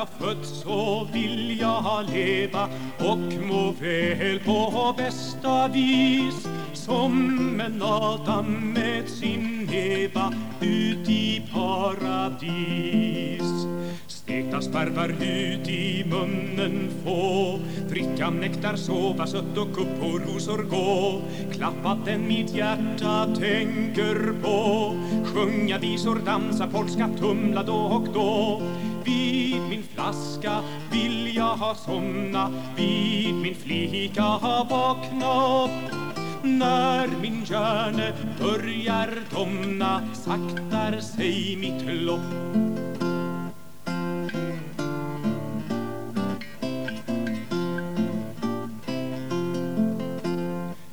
jag fötts så vill jag leva och må väl på bästa vis. Som en Adam med sin Eva ut i paradis. Stekta sparvar ut i munnen få. Dricka nektar, sova sött och upp på rosor gå. Klappa den mitt hjärta tänker på. Sjunga visor, dansa polska, tumla då och då min flaska vill jag ha somna Vid min flicka vakna upp när min hjärne börjar domna saktar sig mitt lopp.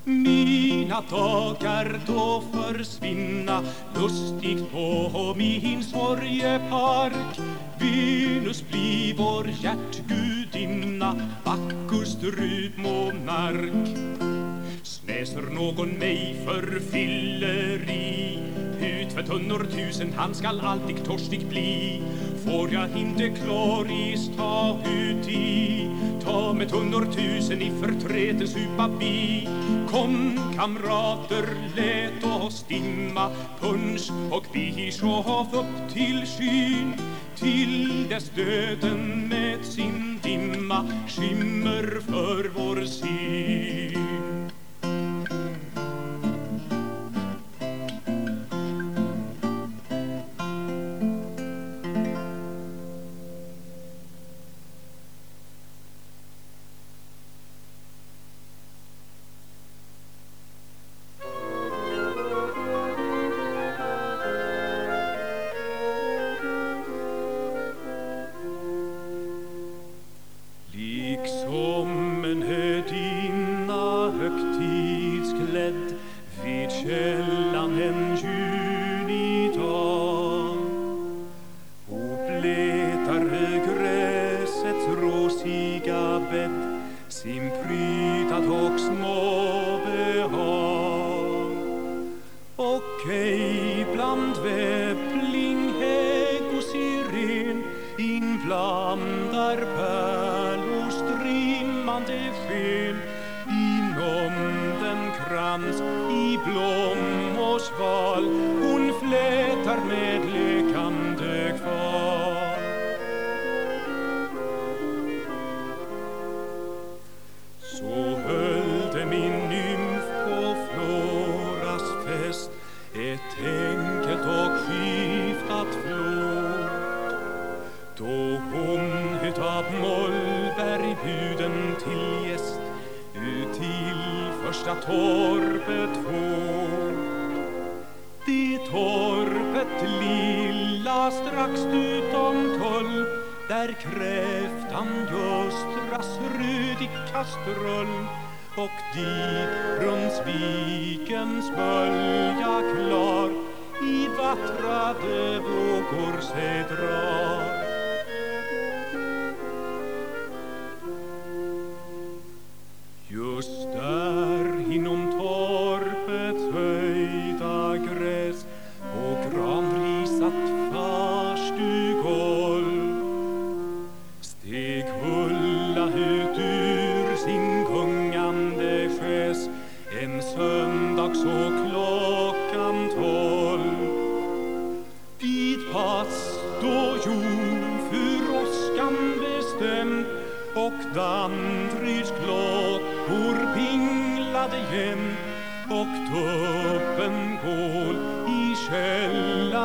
Mina dagar då försvinna lustigt på min sorgepark. Venus blir vår hjärtgudinna, Bacchus strupmonark Snäser någon mig för fylleri? Ut för tunnor tusen, han skall alltid torstig bli. Får jag inte kloris ta ut i? Ta med tunnor tusen i förtreten supa bi. Kom kamrater, lät oss dimma. Punsch och vi sjov upp till skyn till dess döden med sin dimma skimmer för vår syn. Glück tief. Strax utom tull där kräftan just rassröd i kastrull. Och dit Brunnsvikens bölja klar i vattrade vågor sig drar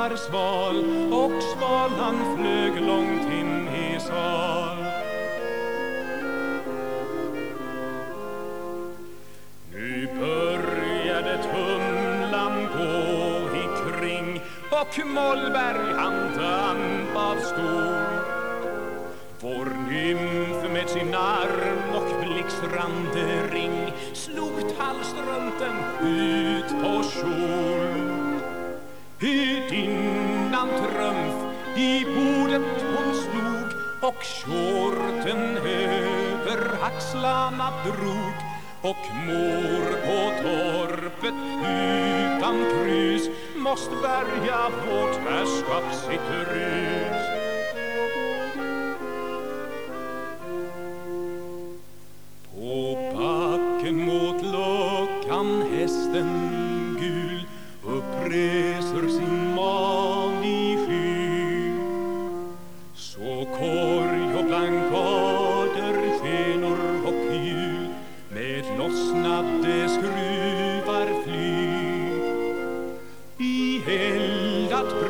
källarsval och svalan flög långt in i sal. Nu började tumlan gå ikring och Mollberg han damp av stol vår nymf med sin arm och blixtrande ring slog tallstrumpen ut på kjol. Hydinnan trumf i bordet hon slog och kjorten över axlarna drog och mor på torpet utan krus måste bärga vårt herrskap sitt rus.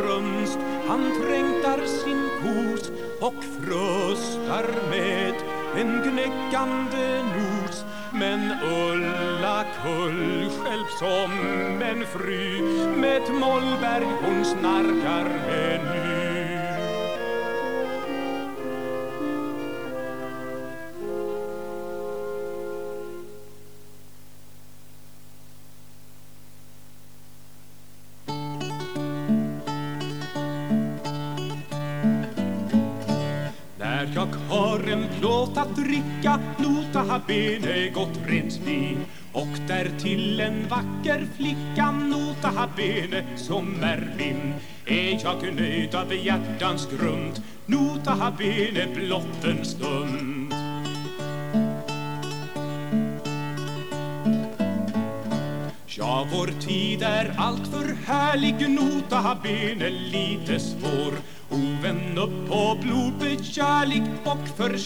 Brunst han trängtar sin kos och fröstar med en gnäggande nos. Men Ulla kull själv som en fry med ett mollberg hon snarkar med ny ha gott rent vin Och därtill en vacker flicka Nota ha bene som är min Är jag nöjd av hjärtans grund Nota ha bene blott en stund. Ja, vår tid är allt för härlig. Nota bene lite svår Oven upp på blodbekärlig och för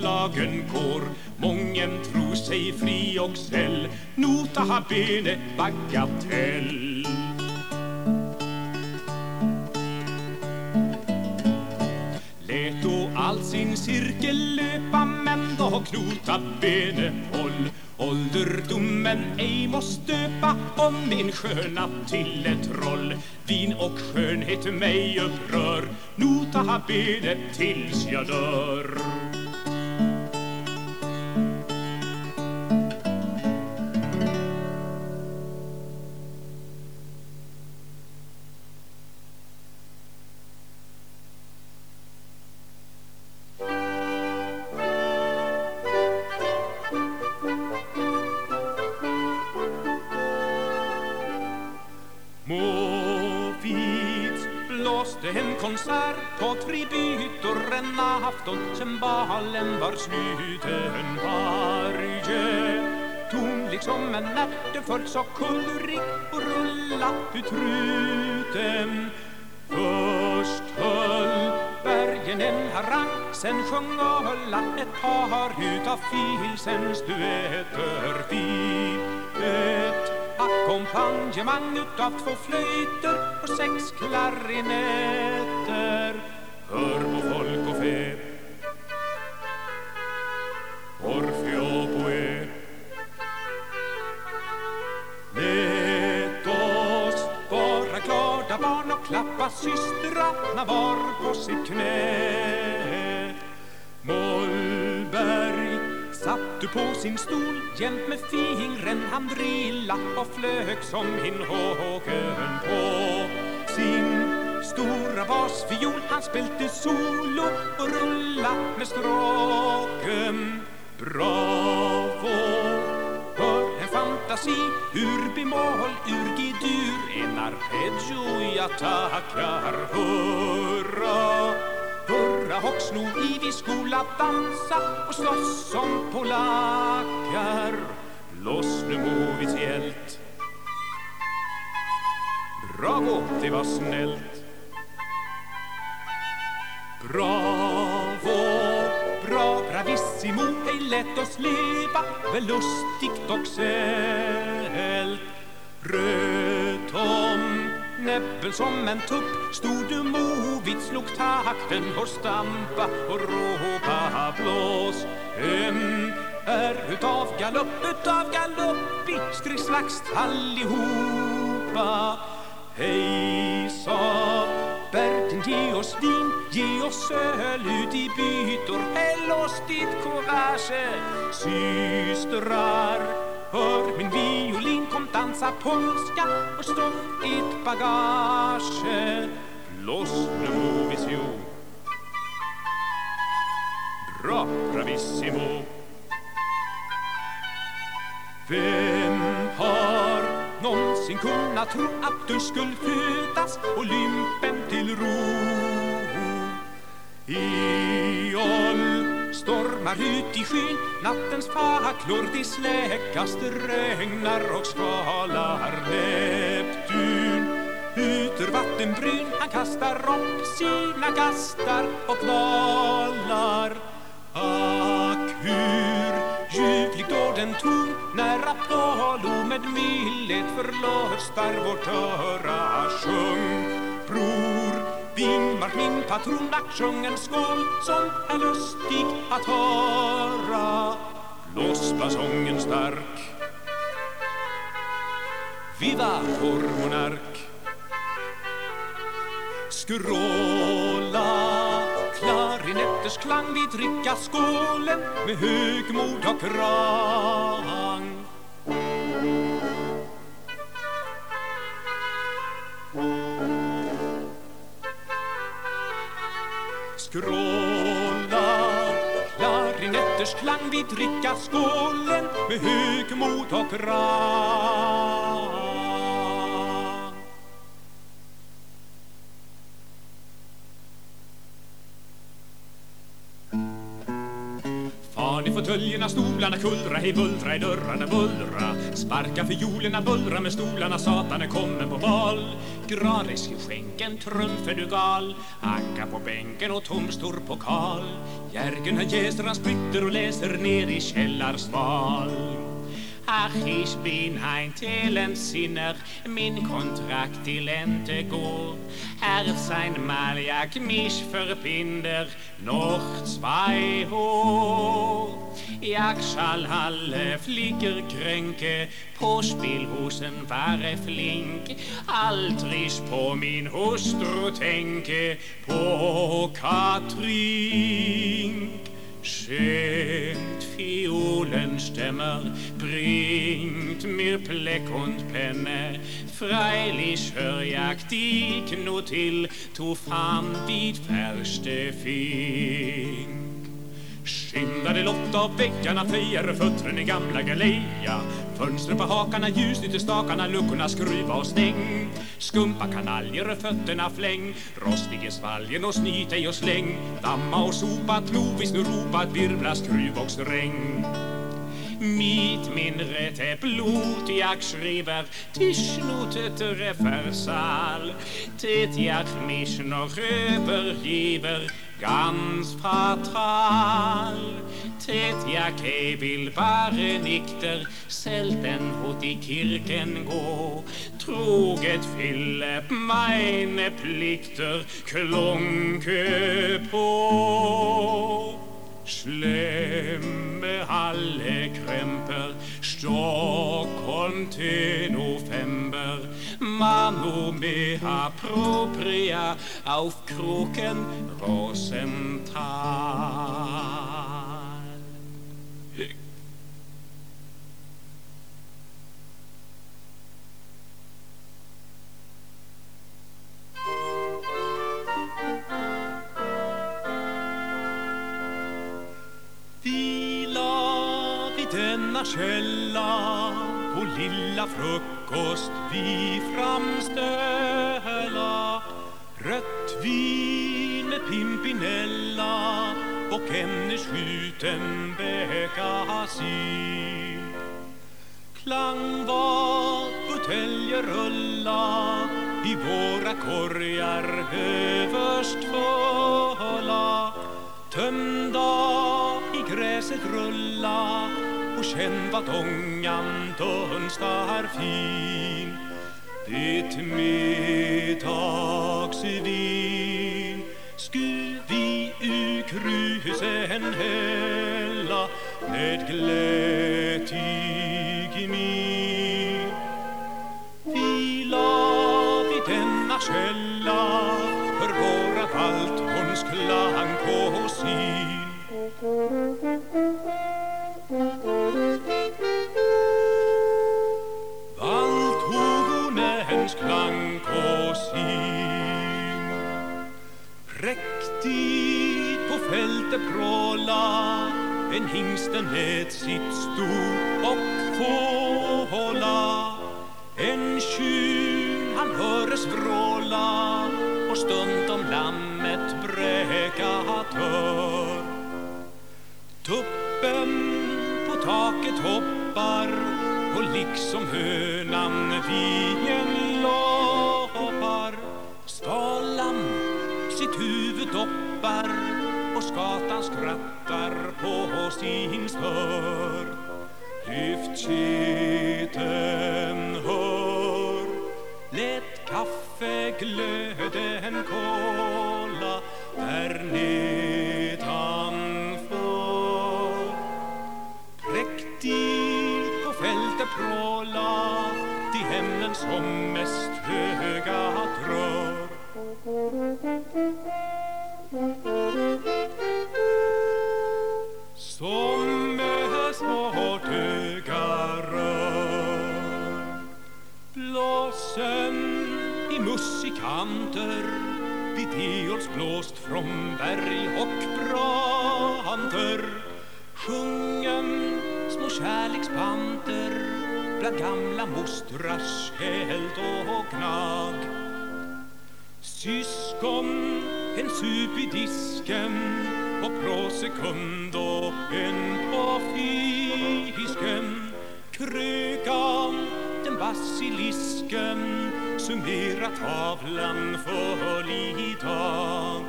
lagen går Mången tror sig fri och snäll, Nota bene bagatell. Lät då all sin cirkel löpa men då knota bene håll. Ålderdomen ej måste stöpa om min sköna till ett troll Vin och skönhet mig upprör. Nota ha bene tills jag dör. Sluten varje ton liksom en ärteföljd så kullrig och rulla ut truten. Först höll bergen en harang sen sjöng Ulla ett par utav filsens duetter vid ett ackompanjemang utav två flöjter och sex klarinetter. Hör på folk och fe klappa systrarna var på sitt knä. Mollberg satt du på sin stol jämt med fingren han drilla och flög som hinhågen på. Sin stora basfiol han spelte solo och rulla med stråken. Bravo! Fantasi ur bemol, ur gidur En arpeggio jag tackar Hurra, hurra och sno i vi skola dansa och slåss som polackar Loss nu Movits hjält Bravo, det var snällt. Bravo, bravissimo Hej, lätt oss leva väl lustigt och sält Röt om näbben som en tupp Stod du movit, slog takten och stampa och ropa blås En är utav galopp, utav galopp i stridsvagst allihopa. Hej, sa ge oss vin, ge oss öl ut i bytor. Häll oss ditt courage, systrar Hör min violin, kom dansa polska och stå ett bagage. Blås nu Bra, bravissimo. Vem har någonsin kunna tro att du skulle födas Olympen till ro? I stormar ut i skyn Nattens facklor de släckas Det regnar och skalar Neptun ut ur vattenbryn Han kastar upp sina gastar och kvalar Ack, hur ljuvlig då den ton när Apollo med mildhet förlustar vårt öra. Sjung, bror Vingmark min patron sjung en skål som är lustig att höra. Blås basongen stark. Viva vår monark. Skråla klarinetters klang Vi dricka skålen med högmod och rang. Skråla klarinetters klang Vi dricka skålen med högmod och rang. I stolarna kullra, hej bullra i dörrarna bullra. Sparka fiolerna, bullra med stolarna, satan är kommen på bal. Graris i skänken, trumfer du gal. Anka på bänken och tom stor pokal Järgen han jäser, han spritter och läser ner i källarsval Ach, ich bin ein Telensinner, min Kontrakt till inte går. Herz ein Maljak mich verbinder, noch zwei hoch. Jag skall alle flickor kränke, på spillhusen vare flink. Aldrig på min hustru tänke, på Katrin. Skönt Fiolen stämmer, bringt mir Pleck und Penne. Freilich hör jag dig nur till, to fram vid färste fink. Skimrade lott av väggarna, fejar fötterna i gamla galeja. Fönstren på hakarna, ljusligt i stakarna, luckorna skruva och stäng. Skumpa kanaljer, fötterna fläng. Rostig i svalgen och snyt ej och släng. Damma och sopa, plovis nu ropa, virvla skruv och sträng. Mitt mindre är blod jag skriver Tischnotet reversal. Det jag mich noch övergiver ganz fatal Det jag ej vill bare nikter Selten hot i kirken gå Troget fylle meine plikter Klonke på Slemme alle kremper Stockholm till november. Mano mea propria Auf kroken Rosenthal överst fulla Tömda i gräset rulla och känn vad ångan dunstar fin. Det middagsvin sku vi ur krusen hälla med glättig min. Vila vid denna källa att allt hons klang på sin Valthornens klang på sin Präktigt på fältet pråla en hingsten med sitt sto och fåla En tjur han höres vråla och stundom lammet bräka hör. Tuppen på taket hoppar och liksom hönan vien loppar Skalan sitt huvud doppar och skatan skrattar på sin stör Lyft keten, hör Lät en kolla där nedanför Präktigt på fältet pråla de hemmen som mest höga musikanter vid Eols blåst från berg och branter. Sjungen små kärlekspanter bland gamla mostrars eld och gnag. Syskon, en sup i disken och prosekund och en på fisken. Krökan, den basilisken Summera tavlan för idag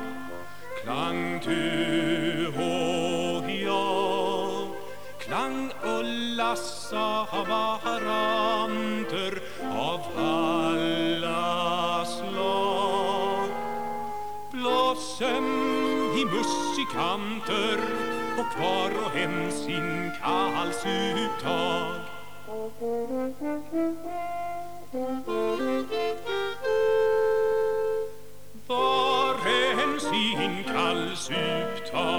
Klang du och jag Klang Ulla savaranter av alla slag. Blåsen i musikanter och var och en sin kallsuttag var en sin kallsuttag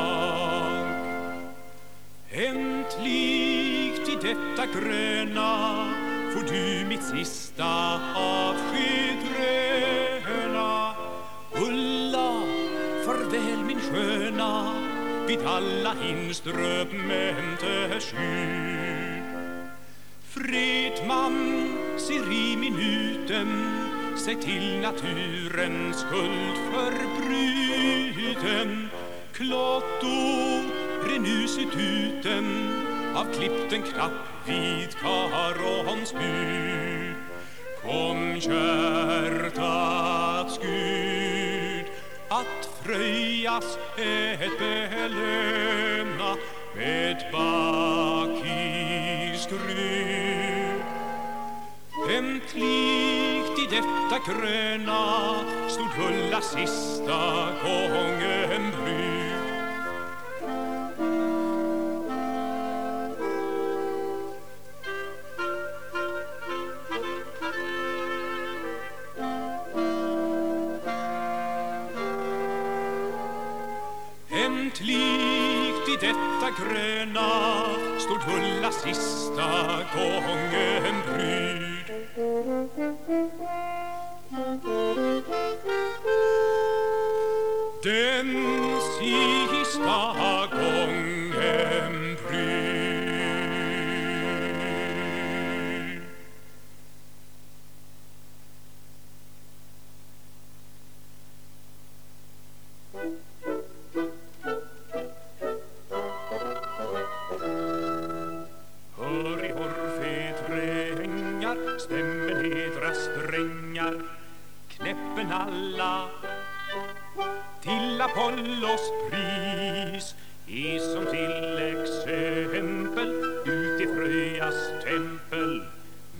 Äntligt i detta gröna får du mitt sista avskedröna Ulla, farväl min sköna vid alla inströmmande sky Fredman ser i minuten sig till naturens skuld förbruten. Klotto renuset uten av klippten knapp vid Karons bud. Kom hjärtats Gud att fröjas ett belöna med bakisgrud Äntligt i detta gröna stod Ulla sista gången brud Äntligt i detta gröna stod Ulla sista gången brud den sista gången stämmen hedra strängar knäppen alla. Till Apollos pris i som till exempel ut i Fröjas tempel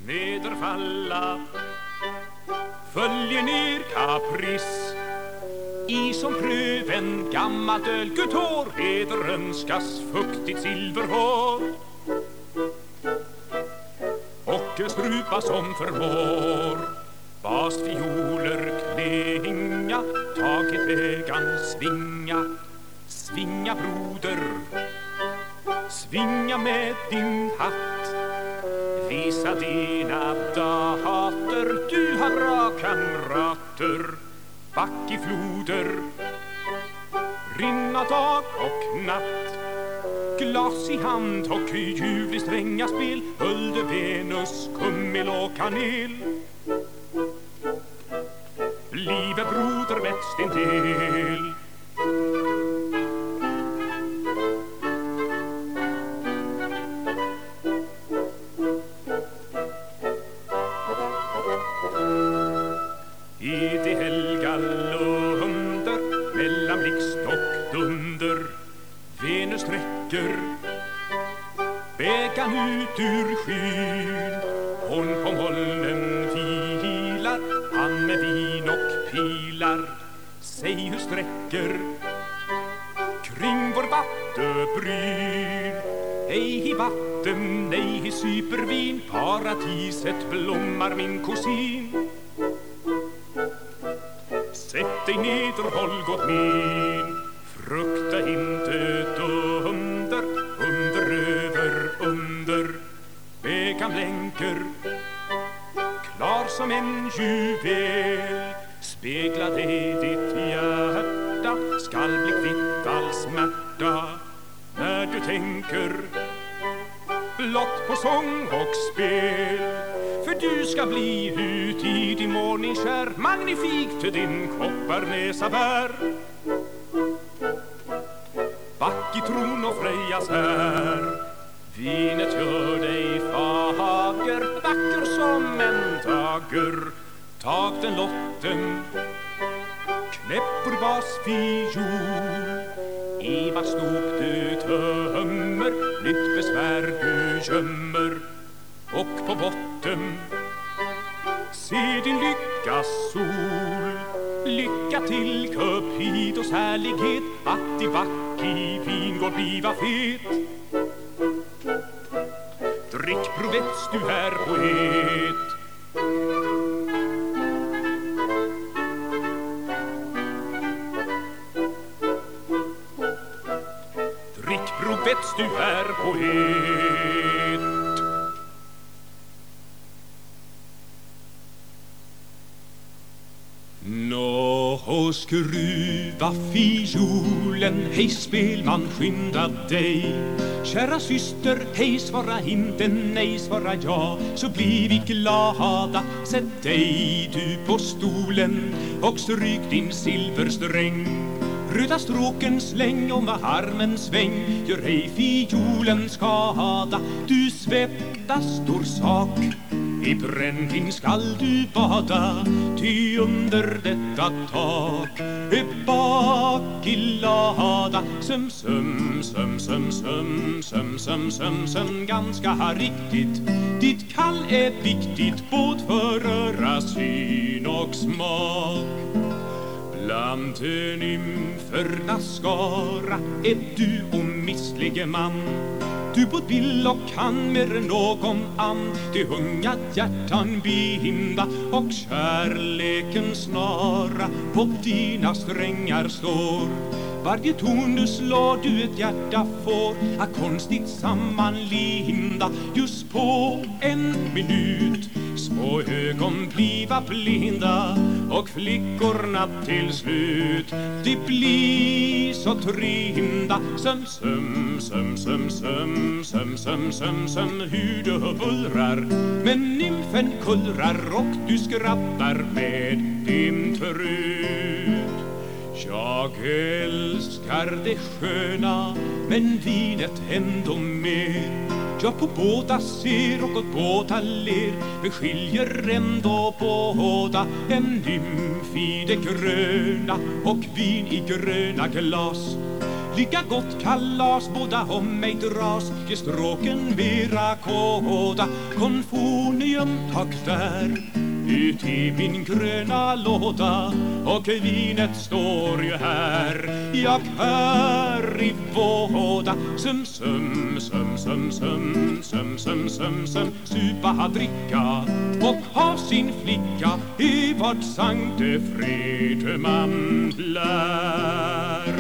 nederfalla följer ner kapris i som pröven gammalt öl Gutår heder önskas fuktigt silverhår strupa som förmår. Basfioler klinga taket vägan svinga. Svinga broder svinga med din hatt. Visa dina dater du har bra kamrater back i floder rinna dag och natt. Glas i hand och ljuvlig strängaspel Höljde Venus, kummel och kanel. Livet broder mest intill Paradiset blommar min kusin. Blott på sång och spel. För du ska bli ut i din morningskär Magnifikt din kopparnäsa bär. Back i tron och Frejas här Vinet gör dig fager Vacker som en dager. Tag den lotten Knäpp vars fiol. I vars snop du tör gömmer Och på botten Se din lyckas sol. Lycka till Cupidos härlighet Att i back i vingård bliva fet. Drick provets du är poet. Drick provets du är poet. Nå, skruva fiolen, hej spelman skynda dig. Kära syster, hej svara inte nej, svara ja Så blir vi glada, sätt dig du på stolen Och stryk din silversträng. Röda stråken släng och med armen sväng Gör ej fiolen skada. Du svettas stor sak i brännvin skall du bada Ty under detta tak är bak i lada Söm, söm, söm, söm, söm, söm, söm, söm, söm Ganska riktigt. Ditt kall är viktigt både för öra, syn och smak. Bland nymfernas skara är du omisslige man du både vill och kan mer än någon ann De unga hjärtan binda och kärleken snara. På dina strängar står. Varje ton du slår du ett hjärta får. Att konstigt sammanlinda just på en minut. Små ögon bliva blinda och flickorna till slut. De blir så trinda Söm, söm, söm, söm, söm, söm, söm, söm, söm Hur du bullrar. Men nymfen kullrar och du skrattar med din trut. Jag älskar det sköna men vinet ändå mer. Ja, på båda ser och åt båda ler. Men skiljer ändå båda En nymf i det gröna och vin i gröna glas. Lika gott kalas båda om mig dras. Ge stråken mera kåda Konfonium, tack där ut i min gröna låda och vinet står ju här. Jag hör i båda Sum, sum, sum, sum, sum, sum, sum, sum, sum Supa, dricka och ha sin flicka i vart Sankte Fredman lär.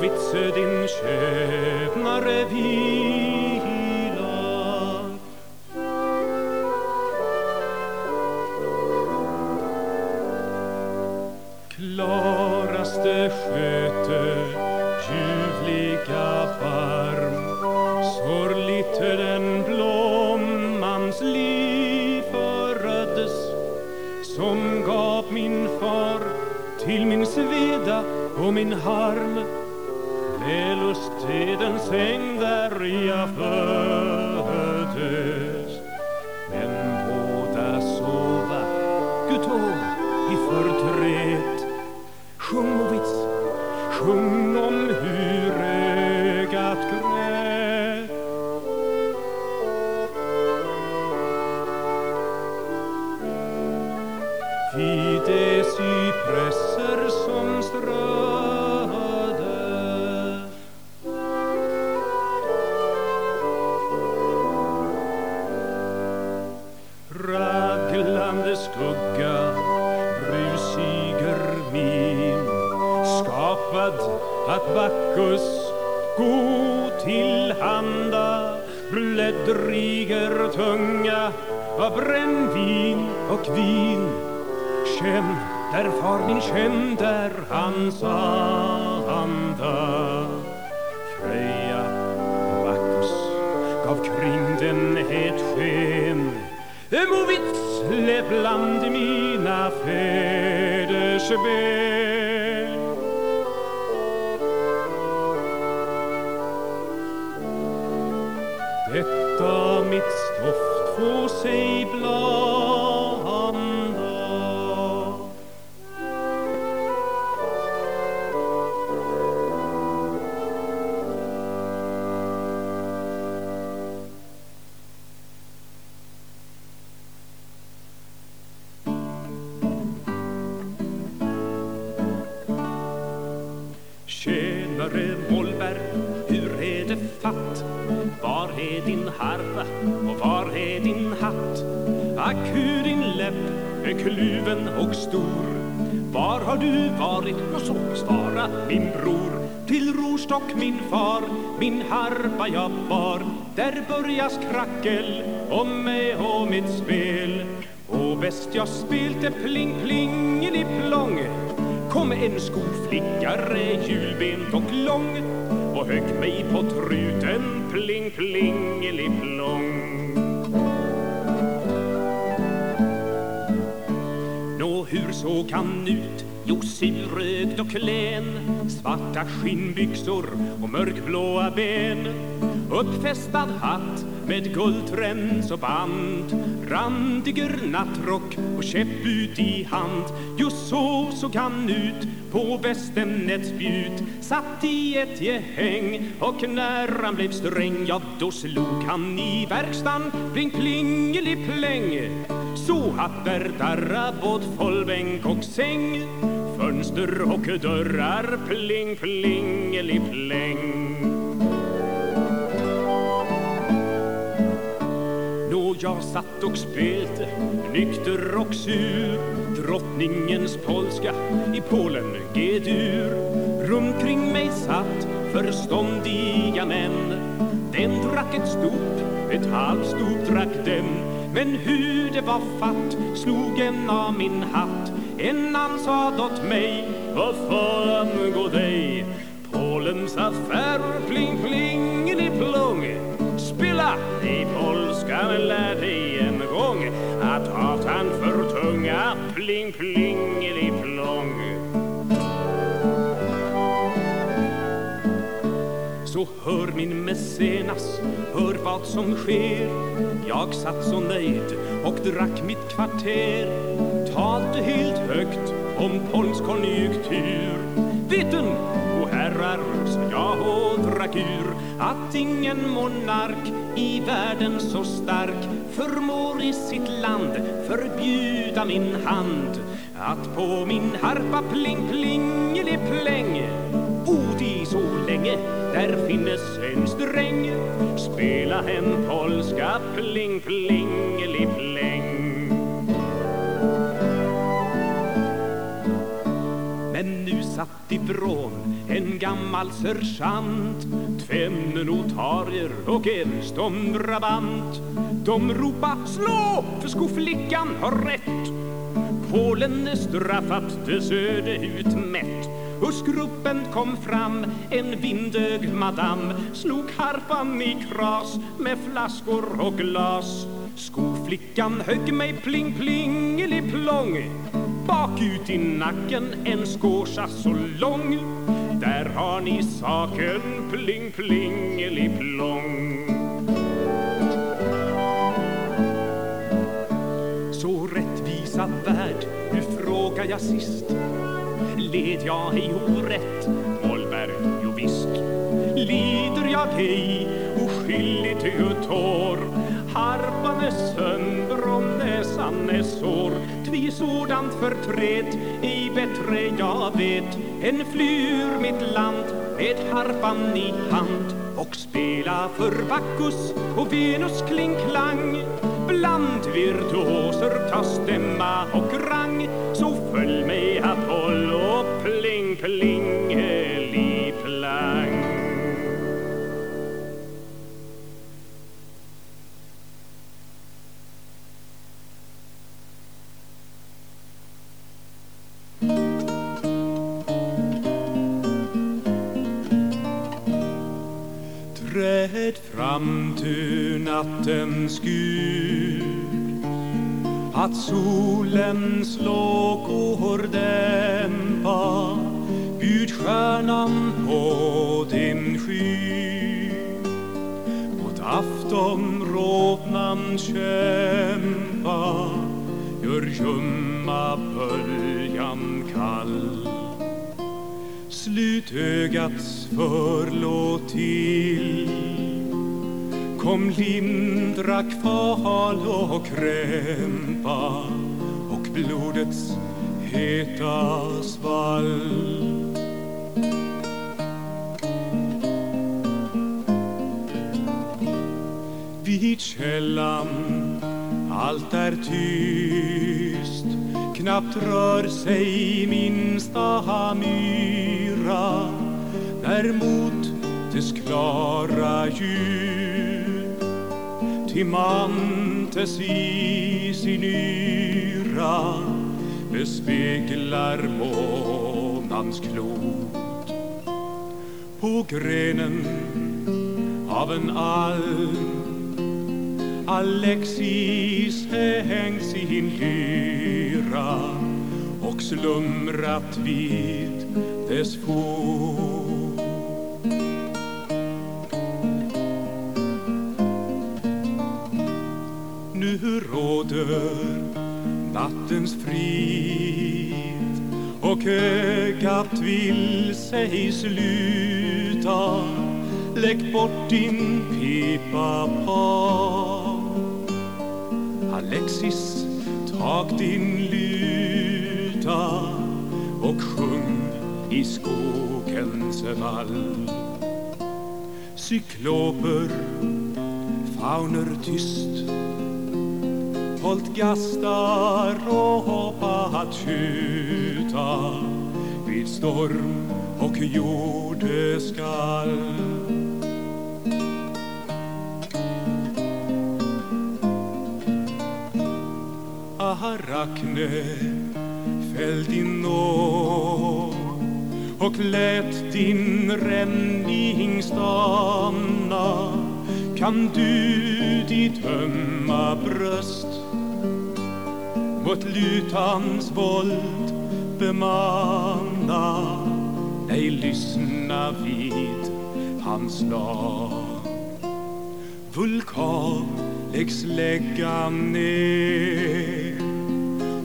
Vitse din käpnare vilar Klaraste sköte ljuvliga varm Sorgligt den blommans liv föröddes som gav min far till min sveda och min harm. Välust till den Raglande skugga, brusiger min skapad att Bacchus gå tillhanda bläddriger tunga av brännvin och vin. Känn, där far min känn, där hans anda. Freja och Bacchus gav kring den ett sken. Må vitsle bland mina fäders ben Tjänare Mollberg, hur är det fatt? Var är din harpa och var är din hatt? Ack, hur din läpp är kluven och stor Var har du varit? Och så svara min bror Till Rostock, min far, min harpa jag bar Där börjas krackel om mig och mitt spel Och bäst jag spelte pling-plingen i plång kom en skoflickare hjulbent och lång och högg mig på truten pling plingeliplong Nå, hur såg han ut? Jo, surrögd och klen Svarta skinnbyxor och mörkblåa ben Uppfästad hatt med guldräns och band Randiger nattrock och käpp ut i hand. Just så såg han ut på västen ett spjut. Satt i ett gehäng och när han blev sträng Ja, då slog han i verkstan pling plingeli pläng. Så att där darra både fållbänk och säng. Fönster och dörrar pling plingeli pläng. Jag satt och spelte, nykter och sur. Drottningens polska i Polen G-dur. Runt kring mig satt förståndiga män. Den drack ett stort, ett halvt stort drack den Men hur det var fatt slog en av min hatt. En annan sa åt mig, vad fan gå dig? Polens affärer pling plingeli plong alla i polskan lär dig en gång Att hatan för tunga pling plingeli plong Så hör min mecenas, hör vad som sker. Jag satt så nöjd och drack mitt kvarter. Talte helt högt om polsk konjunktur Veten, o så jag och ur Att ingen monark i världen så stark Förmår i sitt land förbjuda min hand. Att på min harpa pling plingeli pläng odi så länge där finnes en sträng. Spela en polska pling plingeli pläng Men nu satt ifrån en gammal sergeant Tvenne notarier och en ståndbrabant De ropa slå för skoflickan har rätt. Polen är straffat, dess öde utmätt Ur kom fram en vindögd madam. Slog harpan i kras med flaskor och glas. Skoflickan högg mig pling plingeli plong. Bakut i nacken en skåsa så lång. Där har ni saken pling plingeli plong Så rättvisa värld, nu frågar jag sist. Led jag ej orätt, Mollberg, jo visst Lider jag ej oskyldigt tår Harpan är sönder och näsan är sår. Tvi sådant förtret, i bättre jag vet. Än flyr mitt land med harpan i hand. Och spela för Bacchus och Venus kling-klang. Bland virtuoser ta stämma och rang. Du nattens Gud. Att solens lågor dämpa Bjud stjärnan på din sky. Mot aftonrodnan kämpa Gör ljumma böljan kall. Slut ögats förlåt till Kom lindra kval och krämpa och blodets heta svall. Vid källan allt är tyst Knappt rör sig minsta myra däremot mot dess klara ljus Timantes i sin yra bespeglar månans klot På grenen av en alm Alexis hängt sin lyra och slumrat vid dess fot. Nu råder nattens frid. Och ögat vill sig sluta Lägg bort din pipa par. Alexis, tag din luta och sjung i skogens vall. Cykloper, fauner tyst Hållt gastar och hoppat skjuta vid storm och jordeskall. Arachne, fäll din nå och lät din ränning stanna. Kan du ditt ömma bröst mot lutans våld bemanna ej lyssna vid hans lag. Vulkan läggs lägga ner.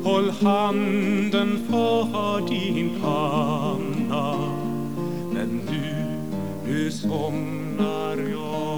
Håll handen för din panna. Men nu, nu somnar jag.